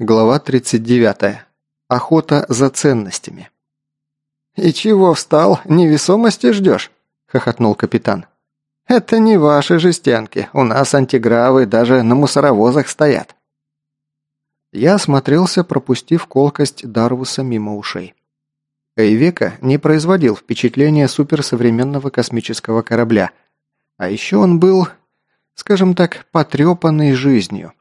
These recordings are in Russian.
Глава 39. Охота за ценностями. «И чего встал? Невесомости ждешь?» – хохотнул капитан. «Это не ваши жестянки. У нас антигравы даже на мусоровозах стоят». Я осмотрелся, пропустив колкость Дарвуса мимо ушей. Эйвека не производил впечатления суперсовременного космического корабля, а еще он был, скажем так, потрепанный жизнью.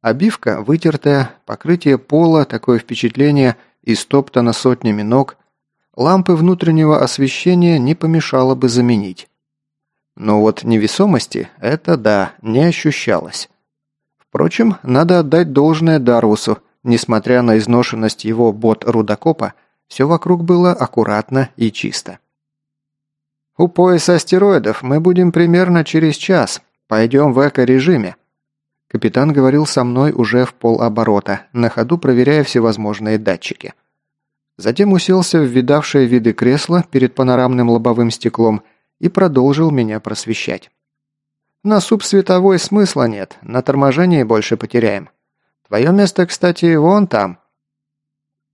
Обивка вытертая, покрытие пола, такое впечатление, истоптано сотнями ног. Лампы внутреннего освещения не помешало бы заменить. Но вот невесомости это, да, не ощущалось. Впрочем, надо отдать должное Дарвусу, несмотря на изношенность его бот-рудокопа, все вокруг было аккуратно и чисто. «У пояса астероидов мы будем примерно через час. Пойдем в эко-режиме», Капитан говорил со мной уже в полоборота, на ходу проверяя всевозможные датчики. Затем уселся в видавшее виды кресло перед панорамным лобовым стеклом и продолжил меня просвещать. «На субсветовой смысла нет, на торможении больше потеряем. Твое место, кстати, вон там».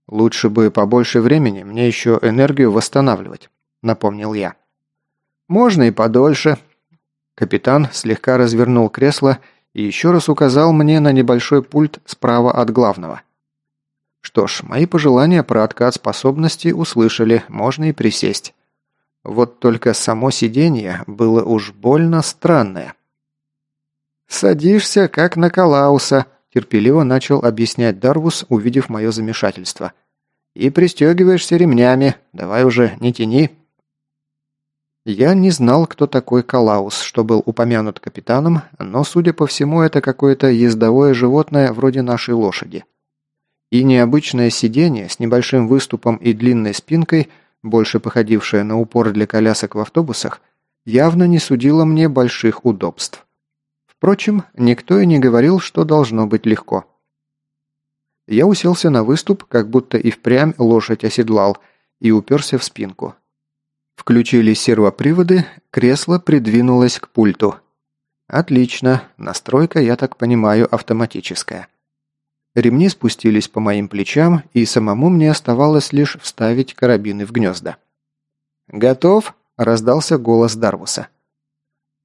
«Лучше бы побольше времени, мне еще энергию восстанавливать», — напомнил я. «Можно и подольше». Капитан слегка развернул кресло и еще раз указал мне на небольшой пульт справа от главного. Что ж, мои пожелания про откат способностей услышали, можно и присесть. Вот только само сиденье было уж больно странное. «Садишься, как на Калауса», – терпеливо начал объяснять Дарвус, увидев мое замешательство. «И пристегиваешься ремнями. Давай уже, не тяни». Я не знал, кто такой Калаус, что был упомянут капитаном, но, судя по всему, это какое-то ездовое животное вроде нашей лошади. И необычное сиденье с небольшим выступом и длинной спинкой, больше походившее на упор для колясок в автобусах, явно не судило мне больших удобств. Впрочем, никто и не говорил, что должно быть легко. Я уселся на выступ, как будто и впрямь лошадь оседлал, и уперся в спинку. Включили сервоприводы, кресло придвинулось к пульту. Отлично, настройка, я так понимаю, автоматическая. Ремни спустились по моим плечам, и самому мне оставалось лишь вставить карабины в гнезда. «Готов?» – раздался голос Дарвуса.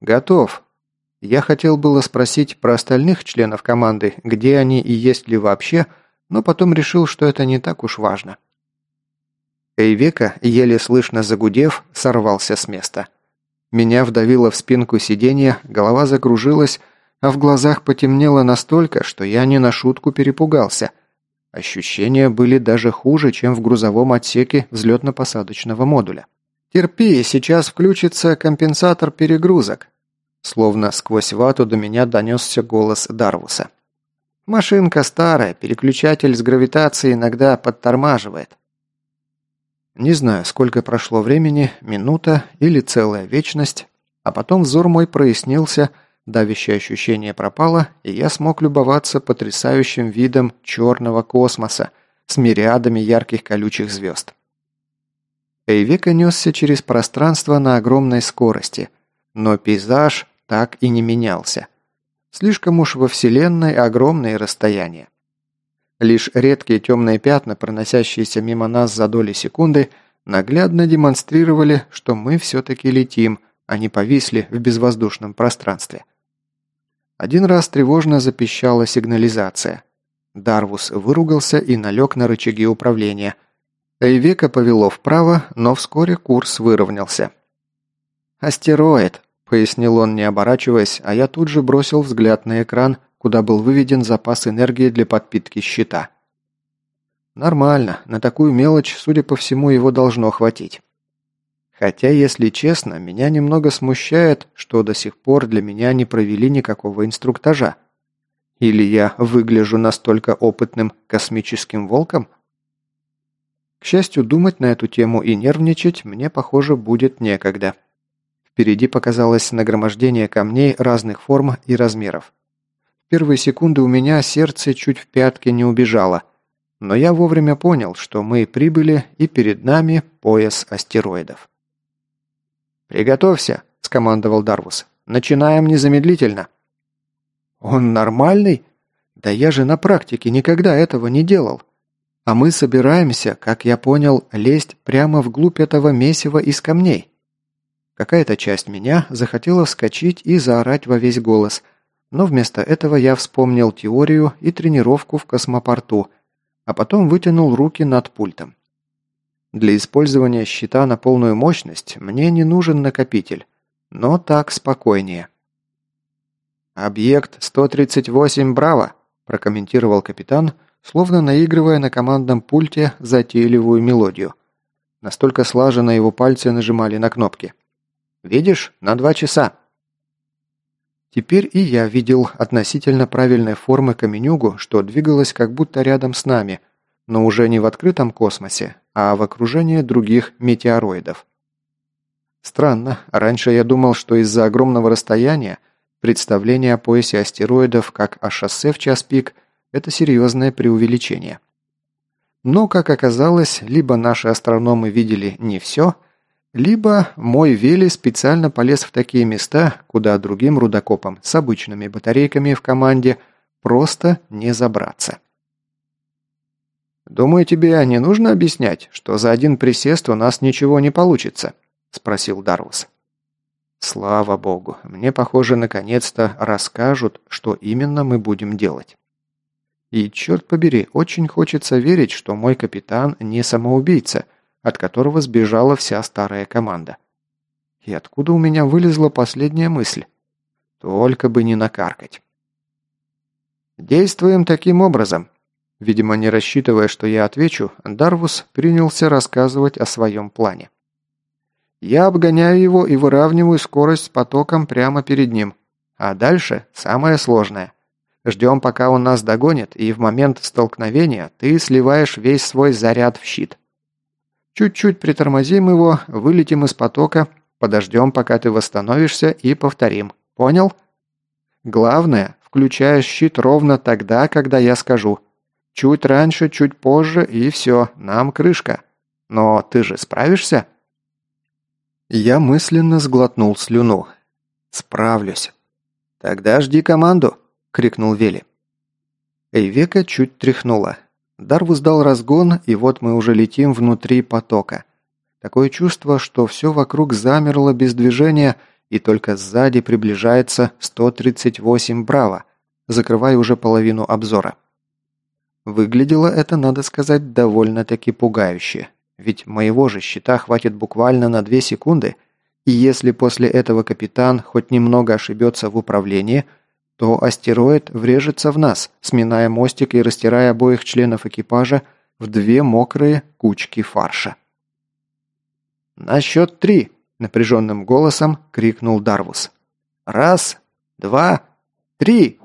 «Готов». Я хотел было спросить про остальных членов команды, где они и есть ли вообще, но потом решил, что это не так уж важно. Эйвека, еле слышно загудев, сорвался с места. Меня вдавило в спинку сиденья, голова закружилась, а в глазах потемнело настолько, что я не на шутку перепугался. Ощущения были даже хуже, чем в грузовом отсеке взлетно-посадочного модуля. «Терпи, сейчас включится компенсатор перегрузок», Словно сквозь вату до меня донесся голос Дарвуса. «Машинка старая, переключатель с гравитацией иногда подтормаживает. Не знаю, сколько прошло времени, минута или целая вечность, а потом взор мой прояснился, давящее ощущение пропало, и я смог любоваться потрясающим видом черного космоса с мириадами ярких колючих звезд. Эйвека несся через пространство на огромной скорости, но пейзаж так и не менялся. Слишком уж во Вселенной огромные расстояния. Лишь редкие темные пятна, проносящиеся мимо нас за доли секунды, наглядно демонстрировали, что мы все-таки летим, а не повисли в безвоздушном пространстве. Один раз тревожно запищала сигнализация. Дарвус выругался и налег на рычаги управления. Эйвека повело вправо, но вскоре курс выровнялся. «Астероид», — пояснил он, не оборачиваясь, а я тут же бросил взгляд на экран, куда был выведен запас энергии для подпитки щита. Нормально, на такую мелочь, судя по всему, его должно хватить. Хотя, если честно, меня немного смущает, что до сих пор для меня не провели никакого инструктажа. Или я выгляжу настолько опытным космическим волком? К счастью, думать на эту тему и нервничать мне, похоже, будет некогда. Впереди показалось нагромождение камней разных форм и размеров первые секунды у меня сердце чуть в пятки не убежало, но я вовремя понял, что мы прибыли и перед нами пояс астероидов. «Приготовься», – скомандовал Дарвус. «Начинаем незамедлительно». «Он нормальный?» Да я же на практике никогда этого не делал. А мы собираемся, как я понял, лезть прямо вглубь этого месива из камней. Какая-то часть меня захотела вскочить и заорать во весь голос, но вместо этого я вспомнил теорию и тренировку в космопорту, а потом вытянул руки над пультом. Для использования щита на полную мощность мне не нужен накопитель, но так спокойнее. «Объект 138 Браво», – прокомментировал капитан, словно наигрывая на командном пульте затейливую мелодию. Настолько слаженно его пальцы нажимали на кнопки. «Видишь? На два часа». Теперь и я видел относительно правильной формы каменюгу, что двигалась как будто рядом с нами, но уже не в открытом космосе, а в окружении других метеороидов. Странно, раньше я думал, что из-за огромного расстояния представление о поясе астероидов как о шоссе в час пик – это серьезное преувеличение. Но, как оказалось, либо наши астрономы видели не все, либо мой Вели специально полез в такие места, куда другим рудокопам с обычными батарейками в команде просто не забраться. «Думаю, тебе не нужно объяснять, что за один присест у нас ничего не получится?» – спросил Дарвус. «Слава богу, мне, похоже, наконец-то расскажут, что именно мы будем делать. И, черт побери, очень хочется верить, что мой капитан не самоубийца, от которого сбежала вся старая команда. И откуда у меня вылезла последняя мысль? Только бы не накаркать. Действуем таким образом. Видимо, не рассчитывая, что я отвечу, Дарвус принялся рассказывать о своем плане. Я обгоняю его и выравниваю скорость с потоком прямо перед ним. А дальше самое сложное. Ждем, пока он нас догонит, и в момент столкновения ты сливаешь весь свой заряд в щит. Чуть-чуть притормозим его, вылетим из потока, подождем, пока ты восстановишься, и повторим. Понял? Главное, включаешь щит ровно тогда, когда я скажу. Чуть раньше, чуть позже, и все, нам крышка. Но ты же справишься?» Я мысленно сглотнул слюну. «Справлюсь». «Тогда жди команду», — крикнул Вели. Эйвека чуть тряхнула. Дарвус дал разгон, и вот мы уже летим внутри потока. Такое чувство, что все вокруг замерло без движения, и только сзади приближается 138 Браво, закрывая уже половину обзора. Выглядело это, надо сказать, довольно-таки пугающе. Ведь моего же щита хватит буквально на две секунды, и если после этого капитан хоть немного ошибется в управлении, то астероид врежется в нас, сминая мостик и растирая обоих членов экипажа в две мокрые кучки фарша. «На счет три!» – напряженным голосом крикнул Дарвус. «Раз, два, три!»